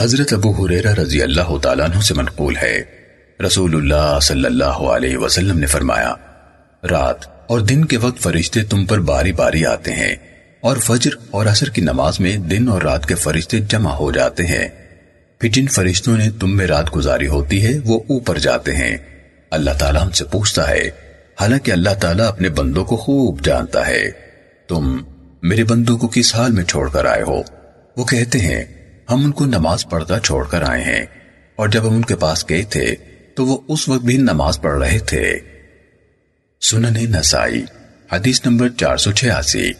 حضرت ابو حریرہ رضی اللہ تعالیٰ عنہ سے منقول ہے۔ رسول اللہ صلی اللہ علیہ وسلم نے فرمایا، رات اور دن کے وقت فرشتے تم پر باری باری آتے ہیں اور فجر اور عصر کی نماز میں دن اور رات کے فرشتے جمع ہو جاتے ہیں۔ پھر جن فرشتوں نے تم میں رات گزاری ہوتی ہے، وہ اوپر جاتے ہیں۔ اللہ تعالیٰ ہم سے پوچھتا ہے، حالانکہ اللہ تعالیٰ اپنے بندوں کو خوب جانتا ہے۔ تم میرے بندوں کو کس حال میں چھوڑ کر آئے ہو؟ وہ کہتے ہیں ہم ان کو نماز پڑھتا چھوڑ کر آئے ہیں۔ اور جب ہم ان کے پاس گئے تھے، تو وہ اس وقت بھی نماز پڑھ رہے تھے۔ سنن نسائی، حدیث نمبر چار سو چھیاسی۔